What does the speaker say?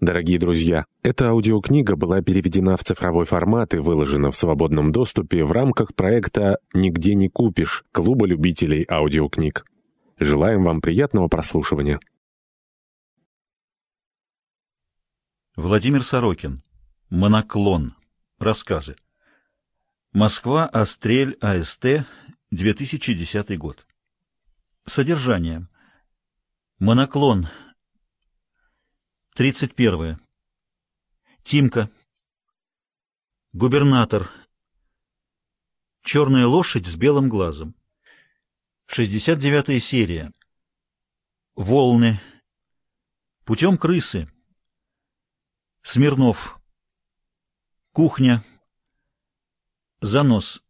Дорогие друзья, эта аудиокнига была переведена в цифровой формат и выложена в свободном доступе в рамках проекта «Нигде не купишь» Клуба любителей аудиокниг. Желаем вам приятного прослушивания. Владимир Сорокин. Моноклон. Рассказы. Москва. Острель. АСТ. 2010 год. Содержание. Моноклон. 31. Тимка. Губернатор. Черная лошадь с белым глазом. 69 серия. Волны. Путем крысы. Смирнов. Кухня. Занос.